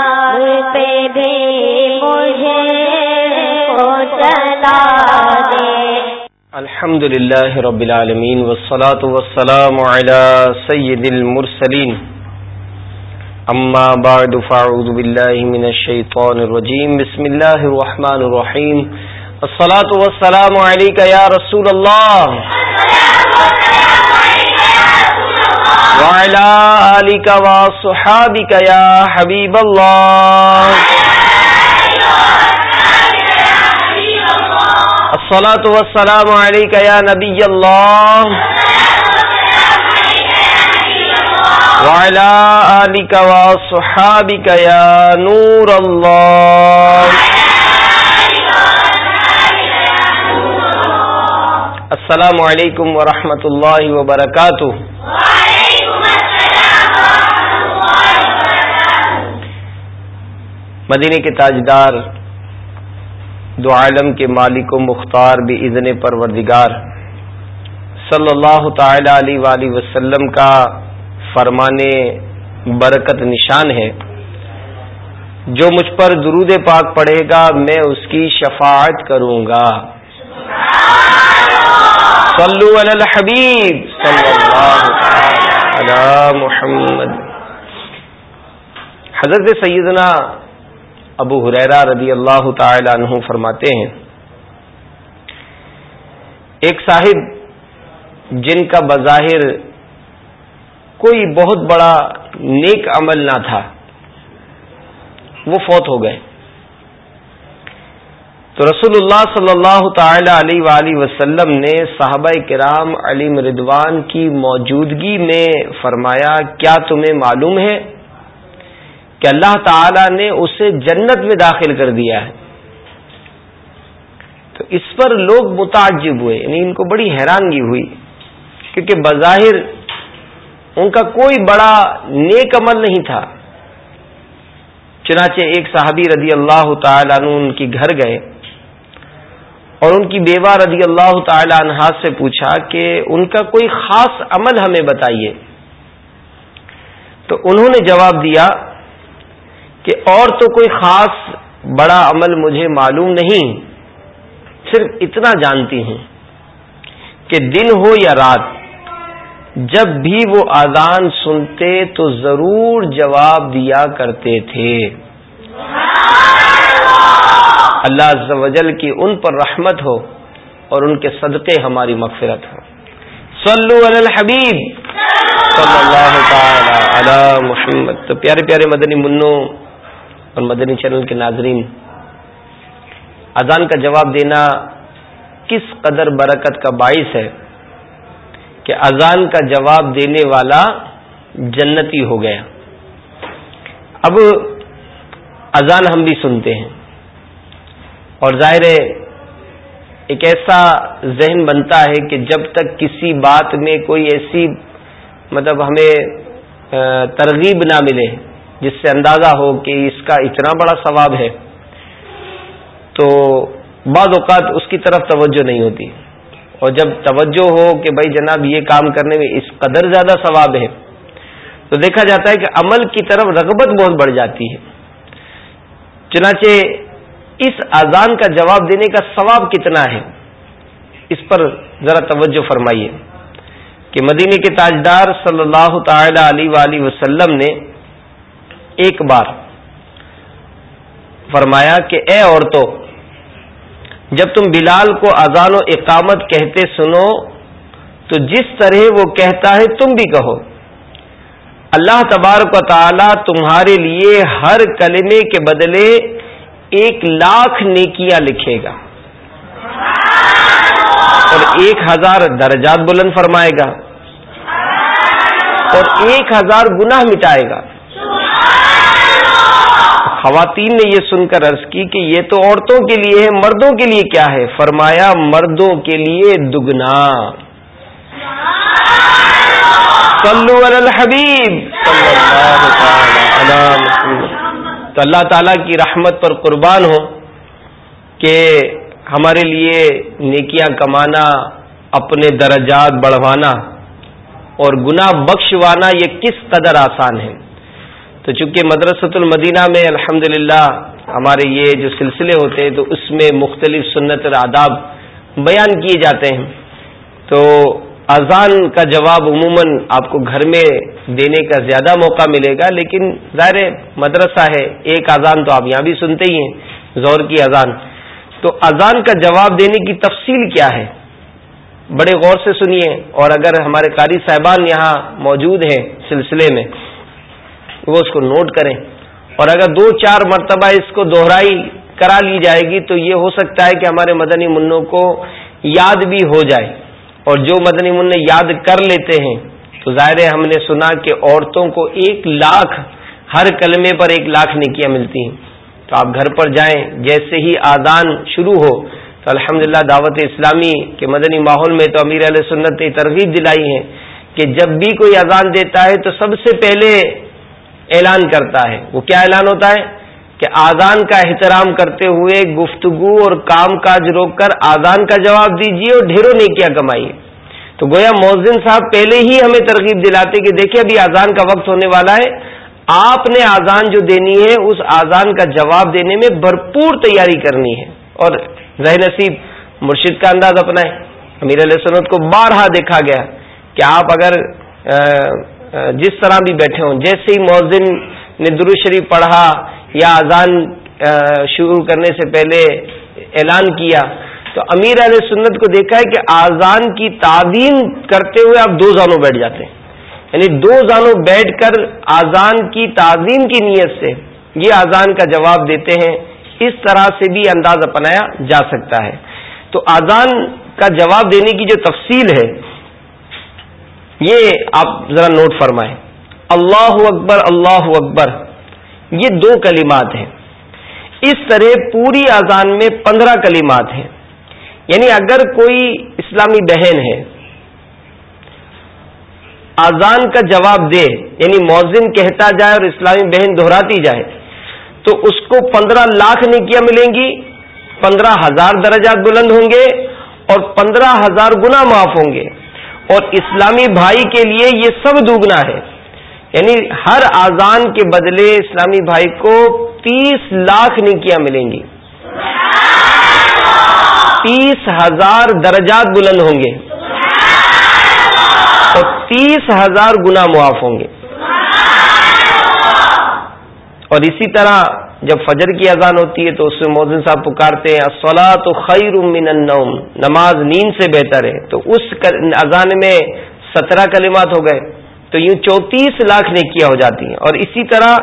پہ بھی الحمد لله رب العالمين والصلاة والسلام على سيد المرسلين أما بعد، فاعوذ بالله من الشيطان الرجيم بسم الله الرحمن الرحيم الصلاة والسلام عليك يا رسول الله وعلى آلك وصحابك يا حبيب الله. الصلاة والسلام عليك يا نبي الله. وعلى آلك وصحابك يا نور الله. السلام علیکم ورحمۃ اللہ وبرکاتہ مدینے کے تاجدار، دو عالم کے مالک و مختار بھی اذن پروردگار۔ صلی اللہ تعالی علیہ وسلم کا فرمانے برکت نشان ہے۔ جو مجھ پر درود پاک پڑھے گا، میں اس کی شفاعت کروں گا۔ صلو علی الحبیب صلی اللہ علی محمد حضرت سیدنا ابو حریرا رضی اللہ تعالی عنہ فرماتے ہیں، ایک صاحب جن کا بظاہر کوئی بہت بڑا نیک عمل نہ تھا، وہ فوت ہو گئے۔ تو رسول اللہ صلی اللہ تعالی علیہ وآلہ وسلم نے صحابہ کرام علی مردوان کی موجودگی میں فرمایا، کیا تمہیں معلوم ہے؟ کہ اللہ تعالی نے اسے جنت میں داخل کر دیا ہے۔ تو اس پر لوگ متعجب ہوئے یعنی ان کو بڑی حیرانگی ہوئی، کیونکہ بظاہر ان کا کوئی بڑا نیک عمل نہیں تھا۔ چنانچہ ایک صحابی رضی اللہ تعالیٰ عنہ ان کی گھر گئے اور ان کی بیوہ رضی اللہ تعالی عنہ سے پوچھا کہ ان کا کوئی خاص عمل ہمیں بتائیے۔ تو انہوں نے جواب دیا کہ اور تو کوئی خاص بڑا عمل مجھے معلوم نہیں، صرف اتنا جانتی ہوں کہ دن ہو یا رات، جب بھی وہ آزان سنتے تو ضرور جواب دیا کرتے تھے۔ اللہ عز و جل کی ان پر رحمت ہو اور ان کے صدقے ہماری مغفرت ہو۔ صلو علی الحبیب۔ صلی اللہ تعالی علی محمد۔ تو پیارے پیارے مدنی منوں اور مدنی چینل کے ناظرین، اذان کا جواب دینا کس قدر برکت کا باعث ہے کہ اذان کا جواب دینے والا جنتی ہو گیا۔ اب اذان ہم بھی سنتے ہیں اور ظاہر ایک ایسا ذہن بنتا ہے کہ جب تک کسی بات میں کوئی ایسی مطلب ہمیں ترغیب نہ ملے جس سے اندازہ ہو کہ اس کا اتنا بڑا ثواب ہے، تو بعض اوقات اس کی طرف توجہ نہیں ہوتی۔ اور جب توجہ ہو کہ بھائی جناب یہ کام کرنے میں اس قدر زیادہ ثواب ہے، تو دیکھا جاتا ہے کہ عمل کی طرف رغبت بہت بڑھ جاتی ہے۔ چنانچہ اس اذان کا جواب دینے کا ثواب کتنا ہے، اس پر ذرا توجہ فرمائیے۔ کہ مدینے کے تاجدار صلی اللہ تعالی علیہ وسلم نے ایک بار فرمایا کہ اے عورتوں، جب تم بلال کو اذان و اقامت کہتے سنو، تو جس طرح وہ کہتا ہے تم بھی کہو۔ اللہ تبارک و تعالی تمہارے لیے ہر کلمے کے بدلے ایک لاکھ نیکیاں لکھے گا۔ اور ایک ہزار درجات بلند فرمائے گا۔ اور ایک ہزار گناہ مٹائے گا۔ خواتین نے یہ سن کر عرض کی کہ یہ تو عورتوں کے لیے ہے، مردوں کے لیے کیا ہے؟ فرمایا، مردوں کے لیے دگنا۔ صلو علی الحبیب۔ صلی اللہ تو اللہ تعالی کی رحمت پر قربان ہو کہ ہمارے لیے نیکیاں کمانا، اپنے درجات بڑھوانا اور گناہ بخشوانا یہ کس قدر آسان ہے۔ تو چونکہ مدرسۃ المدینہ میں الحمد ہمارے یہ جو سلسلے ہوتے ہیں تو اس میں مختلف سنت اور آداب بیان کیے جاتے ہیں۔ تو اذان کا جواب عموماً آپ کو گھر میں دینے کا زیادہ موقع ملے گا، لیکن ظاہر مدرسہ ہے، ایک اذان تو آپ یہاں بھی سنتے ہی ہیں زور کی اذان۔ تو اذان کا جواب دینے کی تفصیل کیا ہے؟ بڑے غور سے سنیے۔ اور اگر ہمارے قاری صاحبان یہاں موجود ہیں سلسلے میں وہ اس کو نوٹ کریں اور اگر دو چار مرتبہ اس کو دوہرائی کرا لی جائے گی تو یہ ہو سکتا ہے کہ ہمارے مدنی منوں کو یاد بھی ہو جائے اور جو مدنی من یاد کر لیتے ہیں تو ظاہر ہے ہم نے سنا کہ عورتوں کو ایک لاکھ ہر کلمے پر ایک لاکھ نکیاں ملتی ہیں۔ تو آپ گھر پر جائیں، جیسے ہی آزان شروع ہو، تو الحمد دعوت اسلامی کے مدنی ماحول میں تو امیر علیہ سنت نے ترغیب دلائی ہے کہ جب بھی کوئی اذان دیتا ہے تو سب سے پہلے اعلان کرتا ہے۔ وہ کیا اعلان ہوتا ہے؟ کہ آزان کا احترام کرتے ہوئے گفتگو اور کام کاج روک کر آزان کا جواب دیجیے اور ڈھیروں نے کیا کمائیے۔ تو گویا مؤذن صاحب پہلے ہی ہمیں ترغیب دلاتے کہ دیکھیں ابھی آزان کا وقت ہونے والا ہے۔ آپ نے آزان جو دینی ہے، اس آزان کا جواب دینے میں بھرپور تیاری کرنی ہے۔ اور ذہ نصیب مرشد کا انداز اپنا امیر علیہ سنت کو بارہا دیکھا گیا کہ آپ اگر جس طرح بھی بیٹھے ہوں، جیسے ہی مؤذن نے درو شریف پڑھا یا اذان شروع کرنے سے پہلے اعلان کیا، تو امیر علیہ سنت کو دیکھا ہے کہ آزان کی تعظیم کرتے ہوئے آپ دو زانوں بیٹھ جاتے ہیں۔ یعنی دو زانوں بیٹھ کر آزان کی تعظیم کی نیت سے یہ آزان کا جواب دیتے ہیں، اس طرح سے بھی انداز اپنایا جا سکتا ہے۔ تو آزان کا جواب دینے کی جو تفصیل ہے یہ آپ ذرا نوٹ فرمائیں۔ اللہ اکبر اللہ اکبر۔ یہ دو کلمات ہیں۔ اس طرح پوری اذان میں پندرہ کلمات ہیں۔ یعنی اگر کوئی اسلامی بہن ہے، اذان کا جواب دے یعنی موزن کہتا جائے اور اسلامی بہن دہراتی جائے، تو اس کو پندرہ لاکھ نیکیاں ملیں گی، پندرہ ہزار درجات بلند ہوں گے اور پندرہ ہزار گنا معاف ہوں گے۔ اور اسلامی بھائی کے لیے یہ سب دوگنا ہے۔ یعنی ہر آزان کے بدلے اسلامی بھائی کو تیس لاکھ نیکیاں ملیں گی۔ تیس ہزار درجات بلند ہوں گے۔ اور تیس ہزار گنا معاف ہوں گے۔ اور اسی طرح جب فجر کی اذان ہوتی ہے تو اس میں موزن صاحب پکارتے ہیں سولہ تو خیر من النوم، نماز نیند سے بہتر ہے۔ تو اس اذان میں سترہ کلمات ہو گئے، تو یوں چونتیس لاکھ نے کیا ہو جاتی ہیں۔ اور اسی طرح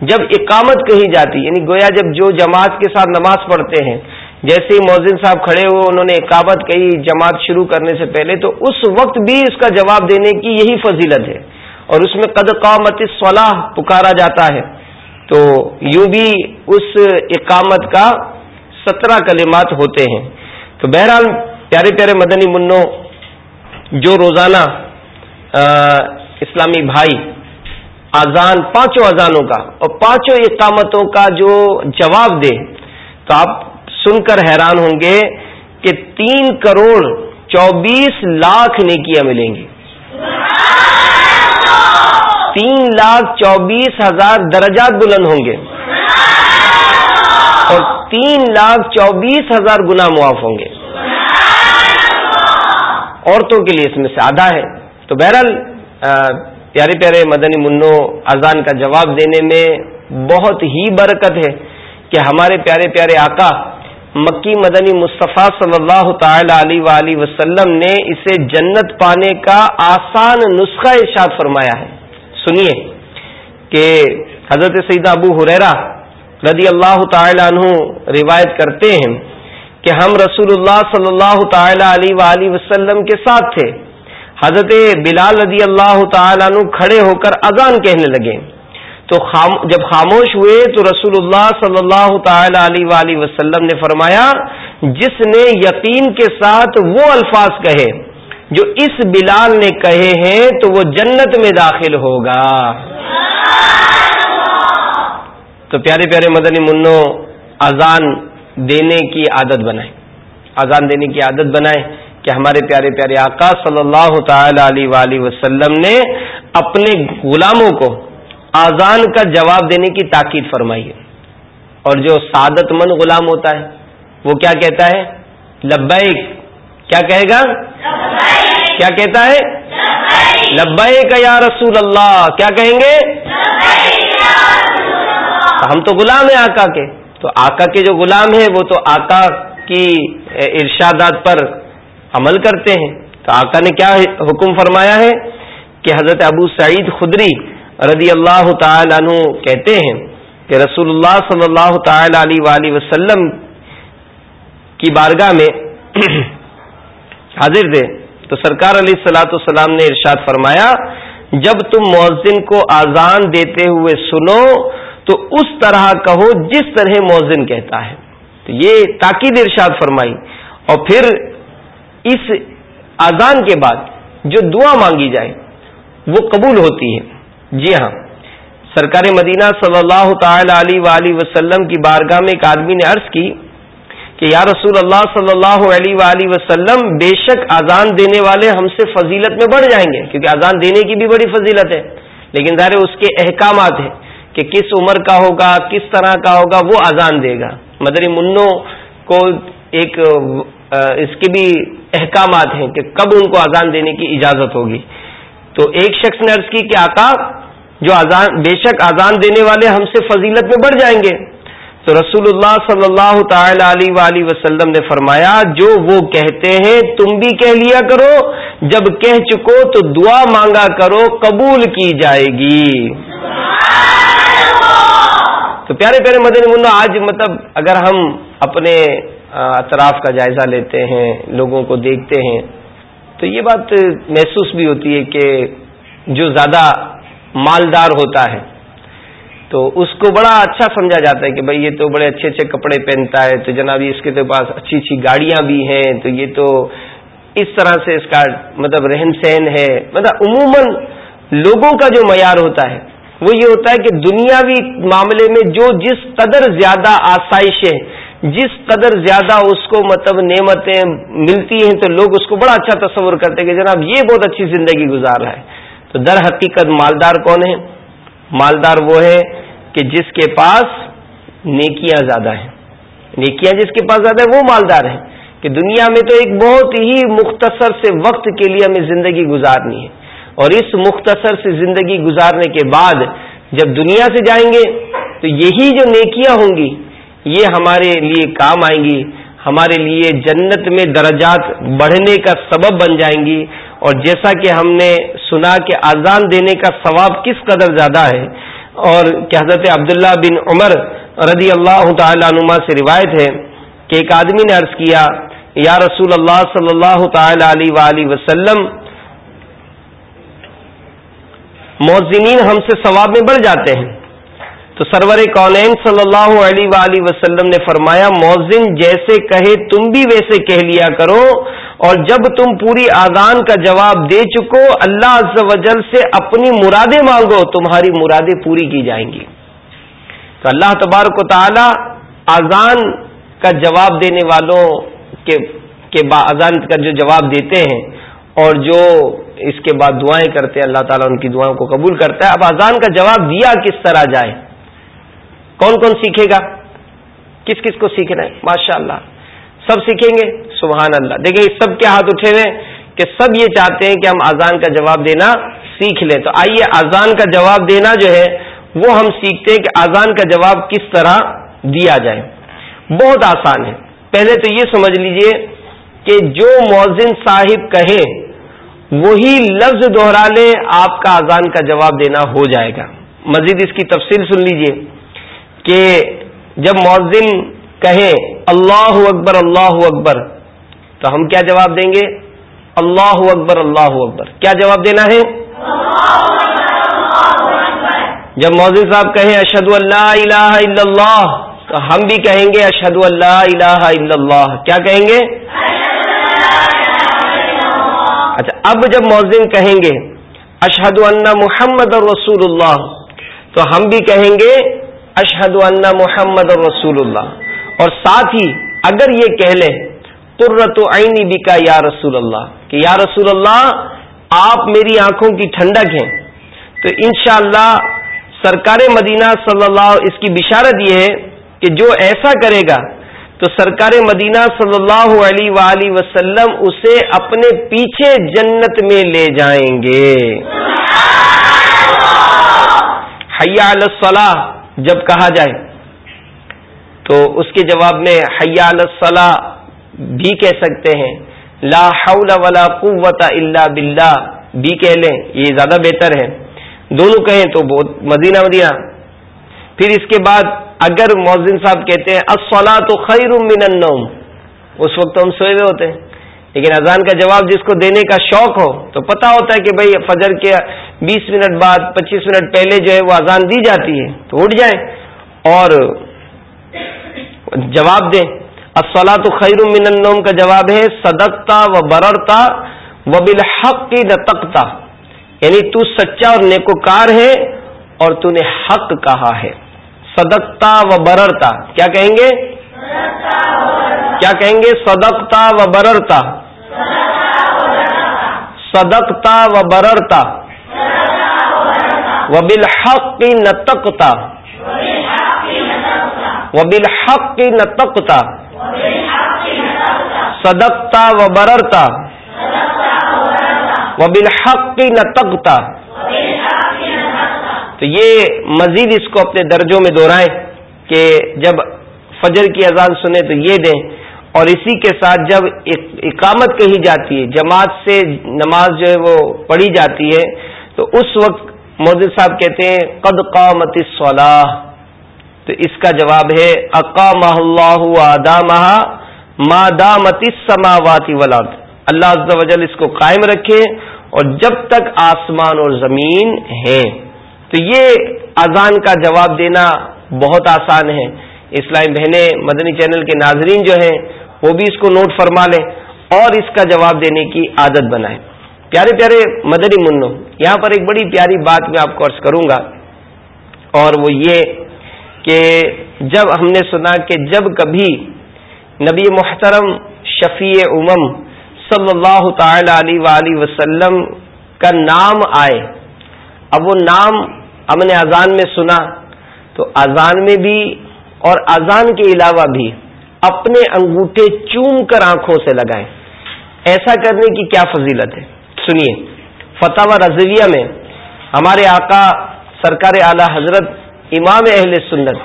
جب اقامت کہی جاتی یعنی گویا جب جو جماعت کے ساتھ نماز پڑھتے ہیں، جیسے ہی موزن صاحب کھڑے ہوئے، انہوں نے اقامت کہی جماعت شروع کرنے سے پہلے، تو اس وقت بھی اس کا جواب دینے کی یہی فضیلت ہے۔ اور اس میں قد قامت صلاح پکارا جاتا ہے۔ تو یوں بھی اس اقامت کا سترہ کلمات ہوتے ہیں۔ تو بہرحال پیارے پیارے مدنی منوں، جو روزانہ اسلامی بھائی اذان پانچوں اذانوں کا اور پانچوں اقامتوں کا جو جواب دے، تو آپ سن کر حیران ہوں گے کہ تین کروڑ چوبیس لاکھ نیکیاں ملیں گی۔ تین لاکھ چوبیس ہزار درجات بلند ہوں گے اور تین لاکھ چوبیس ہزار گنا معاف ہوں گے عورتوں کے لیے اس میں سے آدھا ہے تو بہرحال پیارے پیارے مدنی منو، اذان کا جواب دینے میں بہت ہی برکت ہے کہ ہمارے پیارے پیارے آقا مکی مدنی مصطفیٰ صلی اللہ تعالی علیہ وسلم نے اسے جنت پانے کا آسان نسخہ ارشاد فرمایا ہے۔ سنیے کہ حضرت سعید ابو حریرا رضی اللہ تعالی عنہ روایت کرتے ہیں کہ ہم رسول اللہ صلی اللہ تعالی علیہ وآلہ وسلم کے ساتھ تھے۔ حضرت بلال رضی اللہ تعالی عنہ کھڑے ہو کر اذان کہنے لگے۔ تو خام، جب خاموش ہوئے تو رسول اللہ صلی اللہ تعالی علیہ وآلہ وسلم نے فرمایا، جس نے یقین کے ساتھ وہ الفاظ کہے جو اس بلال نے کہے ہیں تو وہ جنت میں داخل ہوگا۔ تو پیارے پیارے مدنی منو، اذان دینے کی عادت بنائیں۔ اذان دینے کی عادت بنائیں کہ ہمارے پیارے پیارے آقا صلی اللہ تعالی علیہ وآلہ وسلم نے اپنے غلاموں کو آزان کا جواب دینے کی تاکید فرمائی ہے۔ اور جو سعادت مند غلام ہوتا ہے، وہ کیا کہتا ہے؟ لبیک کیا کہے گا؟ کیا کہتا ہے؟ لبیک یا رسول اللہ، کیا کہیں گے؟ ہم تو غلام ہیں آقا کے۔ تو آقا کے جو غلام ہیں، وہ تو آقا کی ارشادات پر عمل کرتے ہیں۔ تو آقا نے کیا حکم فرمایا ہے؟ کہ حضرت ابو سعید خدری رضی اللہ تعالی عنہ کہتے ہیں کہ رسول اللہ صلی اللہ تعالی علیہ وسلم کی بارگاہ میں حاضر تھے۔ تو سرکار علیہ السلاۃ السلام نے ارشاد فرمایا، جب تم مؤذن کو آزان دیتے ہوئے سنو، تو اس طرح کہو جس طرح مؤذن کہتا ہے۔ تو یہ تاکید ارشاد فرمائی۔ اور پھر اس آزان کے بعد جو دعا مانگی جائے، وہ قبول ہوتی ہے۔ جی ہاں سرکار مدینہ صلی اللہ تعالی علیہ وسلم کی بارگاہ میں ایک آدمی نے عرض کی کہ یا رسول اللہ صلی اللہ علیہ وآلہ وسلم بے شک اذان دینے والے ہم سے فضیلت میں بڑھ جائیں گے، کیونکہ اذان دینے کی بھی بڑی فضیلت ہے۔ لیکن ظاہر اس کے احکامات ہیں کہ کس عمر کا ہوگا، کس طرح کا ہوگا، وہ اذان دے گا۔ مدری منوں کو ایک اس کے بھی احکامات ہیں کہ کب ان کو اذان دینے کی اجازت ہوگی۔ تو ایک شخص نے عرض کی کہ آقا، جو اذان، بے شک اذان دینے والے ہم سے فضیلت میں بڑھ جائیں گے۔ تو رسول اللہ صلی اللہ تعالی علیہ وآلہ وسلم نے فرمایا، جو وہ کہتے ہیں، تم بھی کہہ لیا کرو، جب کہہ چکو تو دعا مانگا کرو، قبول کی جائے گی۔ تو پیارے پیارے مدن منا آج مطلب اگر ہم اپنے اطراف کا جائزہ لیتے ہیں، لوگوں کو دیکھتے ہیں، تو یہ بات محسوس بھی ہوتی ہے کہ جو زیادہ مالدار ہوتا ہے تو اس کو بڑا اچھا سمجھا جاتا ہے کہ بھائی یہ تو بڑے اچھے اچھے کپڑے پہنتا ہے، تو جناب اس کے تو پاس اچھی اچھی گاڑیاں بھی ہیں، تو یہ تو اس طرح سے اس کا مطلب رہن سہن ہے۔ مطلب عموماً لوگوں کا جو معیار ہوتا ہے، وہ یہ ہوتا ہے کہ دنیاوی معاملے میں جو جس قدر زیادہ آسائشیں جس قدر زیادہ اس کو مطلب نعمتیں ملتی ہیں، تو لوگ اس کو بڑا اچھا تصور کرتے ہیں کہ جناب یہ بہت اچھی زندگی گزار رہا ہے۔ تو در حقیقت مالدار کون ہے مالدار وہ ہے کہ جس کے پاس نیکیاں زیادہ ہیں۔ نیکیاں جس کے پاس زیادہ ہے وہ مالدار ہیں۔ کہ دنیا میں تو ایک بہت ہی مختصر سے وقت کے لیے ہمیں زندگی گزارنی ہے۔ اور اس مختصر سے زندگی گزارنے کے بعد جب دنیا سے جائیں گے تو یہی جو نیکیاں ہوں گی، یہ ہمارے لیے کام آئیں گی۔ ہمارے لیے جنت میں درجات بڑھنے کا سبب بن جائیں گی اور جیسا کہ ہم نے سنا کہ آزان دینے کا ثواب کس قدر زیادہ ہے اور کہ حضرت عبداللہ بن عمر رضی اللہ تعالی عنما سے روایت ہے کہ ایک آدمی نے عرض کیا، یا رسول اللہ صلی اللہ تعالی علیہ وآلہ وسلم، موزنین ہم سے ثواب میں بڑھ جاتے ہیں۔ تو سرور کونین صلی اللہ علیہ وآلہ وسلم نے فرمایا، موزن جیسے کہے تم بھی ویسے کہہ لیا کرو، اور جب تم پوری آزان کا جواب دے چکو، اللہ عز و جل سے اپنی مرادیں مانگو، تمہاری مرادیں پوری کی جائیں گی۔ تو اللہ تبارک و تعالی آزان کا جواب دینے والوں کے اذان کا جو جواب دیتے ہیں، اور جو اس کے بعد دعائیں کرتے ہیں، اللہ تعالیٰ ان کی دعاؤں کو قبول کرتا ہے۔ اب اذان کا جواب دیا کس طرح جائے؟ کون کون سیکھے گا؟ کس کس کو سیکھنا ہے؟ ماشاء اللہ سب سیکھیں گے؟ سبحان اللہ دیکھیں سب کے ہاتھ اٹھے ہوئے کہ سب یہ چاہتے ہیں کہ ہم آزان کا جواب دینا سیکھ لیں۔ تو آئیے آزان کا جواب دینا جو ہے، وہ ہم سیکھتے ہیں کہ آزان کا جواب کس طرح دیا جائے۔ بہت آسان ہے۔ پہلے تو یہ سمجھ لیجیے کہ جو موزن صاحب کہیں وہی لفظ دوہرا لیں آپ کا آزان کا جواب دینا ہو جائے گا۔ مزید اس کی تفصیل سن لیجیے۔ کہ جب مؤذن کہیں اللہ اکبر اللہ اکبر، تو ہم کیا جواب دیں گے؟ اللہ اکبر اللہ اکبر۔ کیا جواب دینا ہے؟ جب مؤذن صاحب کہیں اشد اللہ الہ الا اللہ، تو ہم بھی کہیں گے اشد اللہ الہ الا اللہ۔ کیا کہیں گے؟ اچھا اب جب مؤذن کہیں گے اشہد اللہ محمد اور رسول اللہ، تو ہم بھی کہیں گے اشحد اللہ محمد رسول اللہ۔ اور ساتھ ہی اگر یہ کہہ لیں قرۃ عینی بکا یا رسول اللہ، کہ یا رسول اللہ، آپ میری آنکھوں کی ٹھنڈک ہیں۔ تو انشاءاللہ اللہ سرکار مدینہ صلی اللہ، اس کی بشارت یہ ہے کہ جو ایسا کرے گا، تو سرکار مدینہ صلی اللہ علیہ وآلہ وسلم اسے اپنے پیچھے جنت میں لے جائیں گے۔ حیا الصلاح جب کہا جائے۔ تو اس کے جواب میں حیا الصلاح بھی کہہ سکتے ہیں۔ لا حول ولا قوت الا باللہ بھی کہہ لیں، یہ زیادہ بہتر ہے۔ دونوں کہیں تو بہت مدینہ مدینہ۔ پھر اس کے بعد اگر مؤذن صاحب کہتے ہیں اصلا تو خیر من النوم۔ اس وقت ہم سوئے ہوئے ہوتے ہیں۔ لیکن اذان کا جواب جس کو دینے کا شوق ہو، تو پتا ہوتا ہے کہ بھائی فجر کے بیس منٹ بعد، پچیس منٹ پہلے جو ہے وہ اذان دی جاتی ہے، تو اٹھ جائیں۔ اور جواب دیں۔ اصلا تو خیر من النوم کا جواب ہے، صدقتا و بررتا و بالحق کی نتکتا یعنی تو سچا اور نیکوکار ہے اور تو نے حق کہا ہے۔ صدقتا و بررتا۔ کیا کہیں گے؟ کیا کہیں گے؟ صدقتا و بررتا۔ صدقتا و بررتا. و بالحق کی نتکتا و بالحق کی نتکتا صدقتا و بررتا. و بالحق کی نتکتا تو یہ مزید اس کو اپنے درجوں میں دوہرائیں کہ جب فجر کی اذان سنیں تو یہ دیں اور اسی کے ساتھ جب اقامت کہی جاتی ہے، جماعت سے نماز جو ہے وہ پڑھی جاتی ہے، تو اس وقت مودی صاحب کہتے ہیں، قد قامت صلاح تو اس کا جواب ہے اقام اللہ آدام مادامتی سماواتی ولاد اللہ عز و جل اس کو قائم رکھے اور جب تک آسمان اور زمین ہیں۔ تو یہ اذان کا جواب دینا بہت آسان ہے۔ اسلامی بہنیں، مدنی چینل کے ناظرین جو ہیں وہ بھی اس کو نوٹ فرما لیں اور اس کا جواب دینے کی عادت بنائیں۔ پیارے پیارے مدنی منو یہاں پر ایک بڑی پیاری بات میں آپ کو عرض کروں گا۔ اور وہ یہ کہ جب ہم نے سنا کہ جب کبھی نبی محترم شفیع امم صلی اللہ تعالی علیہ وسلم کا نام آئے، اب وہ نام ہم نے اذان میں سنا، تو اذان میں بھی اور اذان کے علاوہ بھی اپنے انگوٹھے چوم کر آنکھوں سے لگائیں۔ ایسا کرنے کی کیا فضیلت ہے؟ سنیے فتح رضویہ میں ہمارے آقا سرکار اعلی حضرت امام اہل سنت،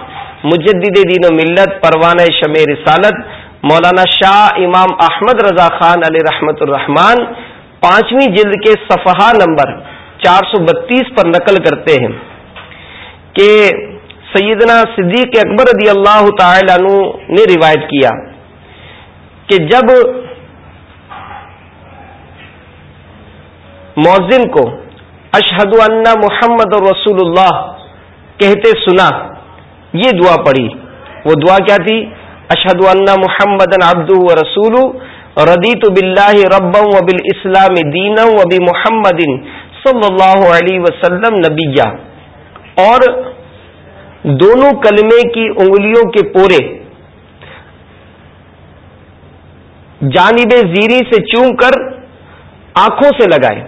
مجدد دین و ملت، پروانہ شم رسالت، مولانا شاہ امام احمد رضا خان علیہ رحمت الرحمان پانچویں جلد کے صفحہ نمبر چار سو بتیس پر نقل کرتے ہیں کہ سیدنا صدیق اکبر رضی اللہ تعالی عنہ نے روایت کیا کہ جب مؤذن کو اشہد اللہ محمد رسول اللہ کہتے سنا، یہ دعا پڑھی۔ وہ دعا کیا تھی؟ اشہد اللہ محمد ابد و رسول ردیت بلّہ ربم و بال اسلام دین و بی محمد صلی اللہ علیہ وسلم نبیہ۔ اور دونوں کلمے کی انگلیوں کے پورے جانب زیری سے چوم کر آنکھوں سے لگائے۔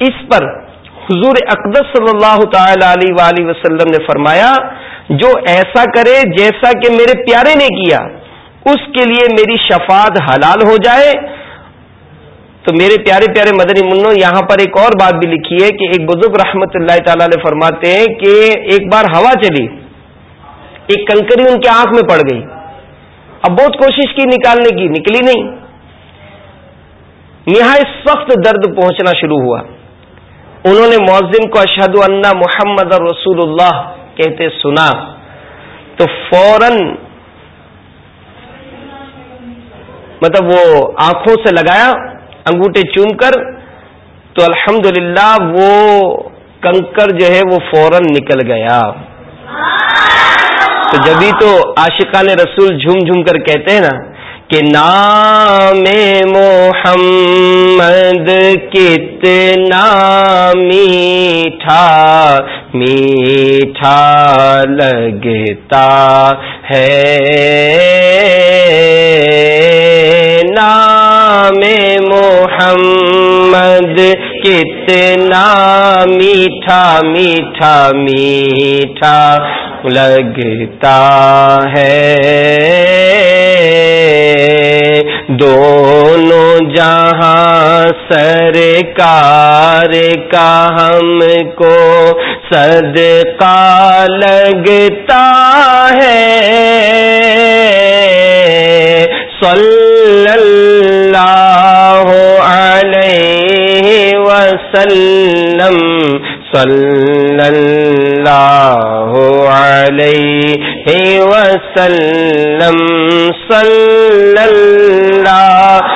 اس پر حضور اقدس صلی اللہ تعالی علیہ وآلہ وسلم نے فرمایا، جو ایسا کرے جیسا کہ میرے پیارے نے کیا، اس کے لیے میری شفاعت حلال ہو جائے۔ تو میرے پیارے پیارے مدنی منو یہاں پر ایک اور بات بھی لکھی ہے کہ ایک بزرگ رحمت اللہ تعالی علیہ فرماتے ہیں کہ ایک بار ہوا چلی، ایک کنکری ان کے آنکھ میں پڑ گئی۔ اب بہت کوشش کی نکالنے کی، نکلی نہیں۔ نہایت سخت درد پہنچنا شروع ہوا۔ انہوں نے مؤذن کو اشہد اللہ محمد رسول اللہ کہتے سنا۔ تو فوراً مطلب وہ آنکھوں سے لگایا۔ انگوٹھے چوم کر، تو الحمد وہ کنکر جو ہے وہ فوراً نکل گیا۔ تو جبھی تو عاشقان رسول جھوم جھوم کر کہتے ہیں نا کہ نام محمد کتنا میٹھا میٹھا لگتا ہے۔ نام محمد، کتنا میٹھا میٹھا میٹھا لگتا ہے۔ دونوں جہاں سرکار کا ہم کو صدقہ لگتا ہے۔ صلی وسلم صلی اللہ علیہ وسلم صلی اللہ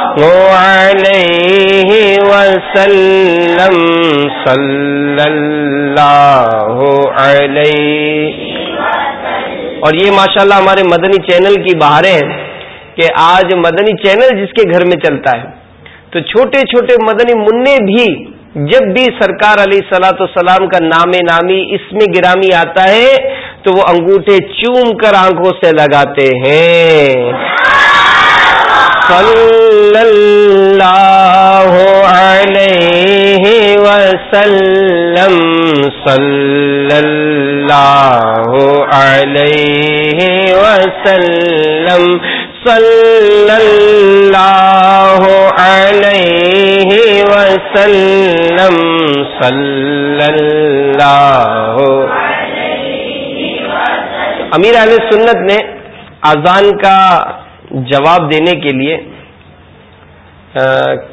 علیہ وسلم صلی اللہ علیہ اور یہ ماشاءاللہ ہمارے مدنی چینل کی بہاریں ہیں کہ آج مدنی چینل جس کے گھر میں چلتا ہے تو چھوٹے چھوٹے مدنی منع بھی جب بھی سرکار علیہ سلاۃ السلام کا نام نامی اس میں گرامی آتا ہے تو وہ انگوٹھے چوم کر آنکھوں سے لگاتے ہیں۔ صلی اللہ علیہ وسلم صلی اللہ علیہ وسلم صلی اللہ علیہ وسلم۔ صلی اللہ امیر علیہ سنت نے اذان کا جواب دینے کے لیے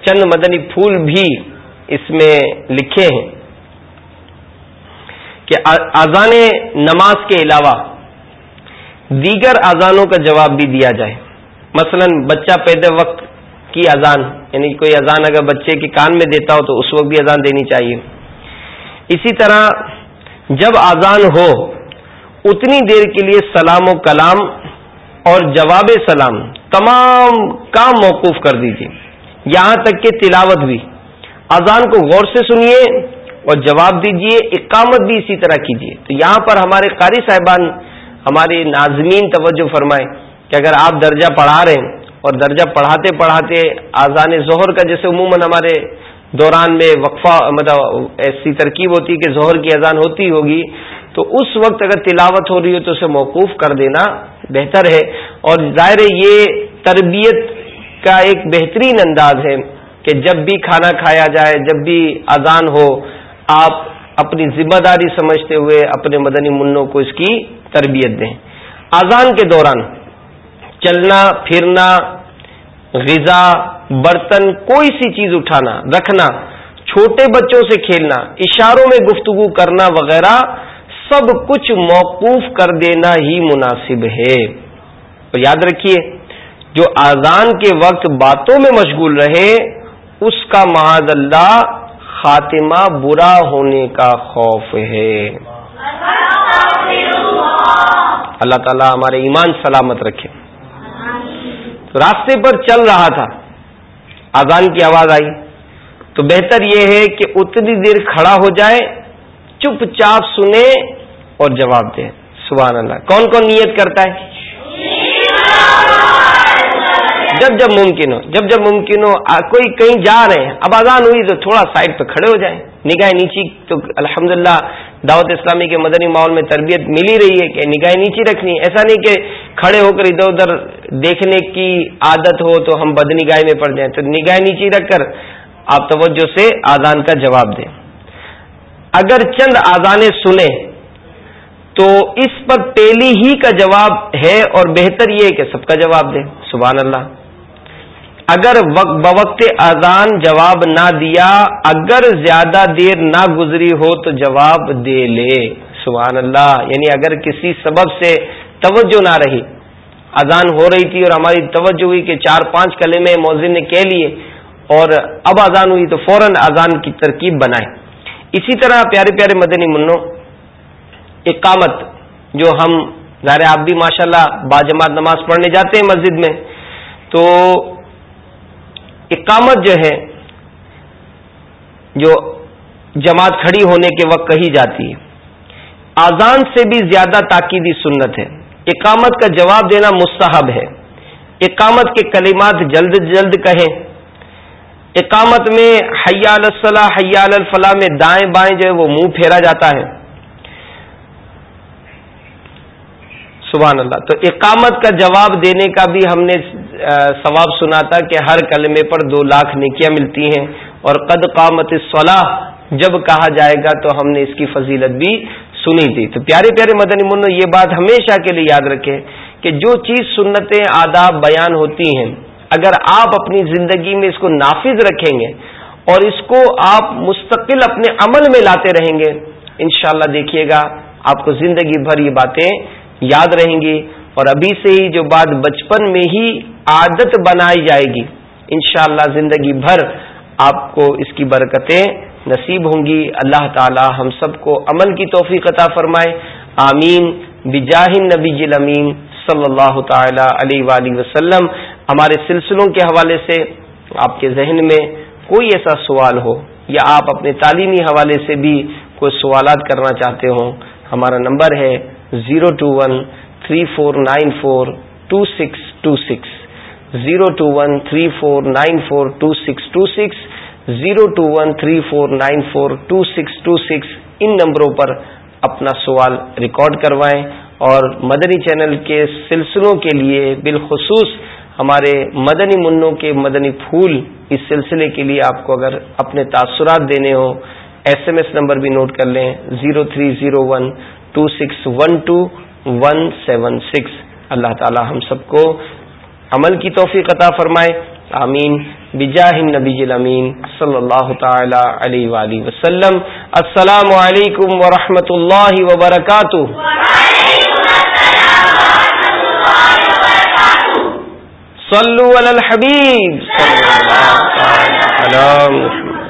چند مدنی پھول بھی اس میں لکھے ہیں کہ اذان نماز کے علاوہ دیگر اذانوں کا جواب بھی دیا جائے۔ مثلا بچہ پیدا وقت کی اذان یعنی کوئی اذان اگر بچے کے کان میں دیتا ہو تو اس وقت بھی اذان دینی چاہیے۔ اسی طرح جب اذان ہو، اتنی دیر کے لیے سلام و کلام اور جواب سلام تمام کام موقوف کر دیجیے یہاں تک کہ تلاوت بھی۔ اذان کو غور سے سنیے اور جواب دیجیے اقامت بھی اسی طرح کیجیے تو یہاں پر ہمارے قاری صاحبان ہماری ناظمین توجہ فرمائے کہ اگر آپ درجہ پڑھا رہے ہیں اور درجہ پڑھاتے پڑھاتے آزان ظہر کا جیسے عموماً ہمارے دوران میں وقفہ مطلب ایسی ترکیب ہوتی کہ ظہر کی اذان ہوتی ہوگی، تو اس وقت اگر تلاوت ہو رہی ہو تو اسے موقوف کر دینا بہتر ہے۔ اور ظاہر یہ تربیت کا ایک بہترین انداز ہے کہ جب بھی کھانا کھایا جائے، جب بھی اذان ہو، آپ اپنی ذمہ داری سمجھتے ہوئے اپنے مدنی منوں کو اس کی تربیت دیں۔ اذان کے دوران چلنا، پھرنا غذا، برتن، کوئی سی چیز اٹھانا، رکھنا، چھوٹے بچوں سے کھیلنا، اشاروں میں گفتگو کرنا وغیرہ، سب کچھ موقوف کر دینا ہی مناسب ہے۔ اور یاد رکھیے، جو آزان کے وقت باتوں میں مشغول رہے، اس کا معاذ اللہ خاتمہ برا ہونے کا خوف ہے۔ اللہ تعالیٰ ہمارے ایمان سلامت رکھے۔ راستے پر چل رہا تھا۔ آزان کی آواز آئی۔ تو بہتر یہ ہے کہ اتنی دیر کھڑا ہو جائے، چپ چاپ سنے اور جواب دے۔ سبحان اللہ۔ کون کون نیت کرتا ہے؟ جب جب ممکن ہو، جب جب ممکن ہو کوئی کہیں جا رہے ہیں، اب آزان ہوئی تو تھوڑا سائڈ پہ کھڑے ہو جائیں۔ نگاہ نیچی تو الحمدللہ دعوت اسلامی کے مدنی ماحول میں تربیت ملی رہی ہے کہ نگاہ نیچی رکھنی ایسا نہیں کہ کھڑے ہو کر ادھر ادھر دیکھنے کی عادت ہو تو ہم بد نگاہ میں پڑ جائیں۔ تو نگاہ نیچی رکھ کر آپ توجہ سے آزان کا جواب دیں۔ اگر چند آزانیں سنیں تو اس پر پہلی ہی کا جواب ہے اور بہتر یہ کہ سب کا جواب دیں۔ سبحان اللہ۔ اگر بوقت اذان جواب نہ دیا، اگر زیادہ دیر نہ گزری ہو تو جواب دے لے۔ سبحان اللہ۔ یعنی اگر کسی سبب سے توجہ نہ رہی۔ اذان ہو رہی تھی اور ہماری توجہ ہوئی کہ چار پانچ کلے میں موزن نے کہہ لیے اور اب اذان ہوئی تو فوراً اذان کی ترکیب بنائے اسی طرح پیارے پیارے مدنی منو اقامت جو ہم ظاہر آپ بھی ماشاءاللہ باجماعت نماز پڑھنے جاتے ہیں مسجد میں، تو اقامت جو ہے، جو جماعت کھڑی ہونے کے وقت کہی جاتی ہے۔ آزان سے بھی زیادہ تاکیدی سنت ہے۔ اقامت کا جواب دینا مستحب ہے۔ اقامت کے کلمات جلد جلد کہیں۔ اقامت میں حیال الصلاح، حیال الفلاح میں دائیں بائیں جو ہے وہ منہ پھیرا جاتا ہے۔ سبحان اللہ۔ تو اقامت کا جواب دینے کا بھی ہم نے ثواب سنا تھا کہ ہر کلمے پر دو لاکھ نیکیاں ملتی ہیں۔ اور قد قامت صلاح جب کہا جائے گا تو ہم نے اس کی فضیلت بھی سنی تھی۔ تو پیارے پیارے مدنی من یہ بات ہمیشہ کے لیے یاد رکھیں کہ جو چیز سنتیں، آداب، بیان ہوتی ہیں، اگر آپ اپنی زندگی میں اس کو نافذ رکھیں گے اور اس کو آپ مستقل اپنے عمل میں لاتے رہیں گے، انشاءاللہ دیکھیے گا، آپ کو زندگی بھر یہ باتیں یاد رہیں گی اور ابھی سے ہی جو بات بچپن میں ہی عادت بنائی جائے گی، انشاءاللہ زندگی بھر آپ کو اس کی برکتیں نصیب ہوں گی۔ اللہ تعالی ہم سب کو عمل کی توفیق عطا فرمائے۔ آمین۔ بجاہ نبی امین صلی اللہ تعالی علیہ وآلہ وسلم۔ ہمارے سلسلوں کے حوالے سے آپ کے ذہن میں کوئی ایسا سوال ہو یا آپ اپنے تعلیمی حوالے سے بھی کوئی سوالات کرنا چاہتے ہوں، ہمارا نمبر ہے zero two one three four nine four two six two six. Zero two one three four nine four two six two six. Zero two one three four nine four two six two six ان نمبروں پر اپنا سوال record کروائیں اور مدنی channel کے سلسلوں کے لیے بالخصوص ہمارے مدنی منوں کے مدنی پھول اس سلسلے کے لیے آپ کو اگر اپنے تاثرات دینے ہوں، ایس ایم ایس نمبر بھی نوٹ کر لیں، zero three zero one two six one two one seven six. اللہ تعالی ہم سب کو عمل کی توفیق عطا فرمائے۔ آمین۔ بجاہ النبی الامین صلی اللہ تعالی علیہ وآلہ وسلم. السلام علیکم ورحمۃ اللہ وبرکاتہ صلو علی الحبیب صلی اللہ تعالی علی محمد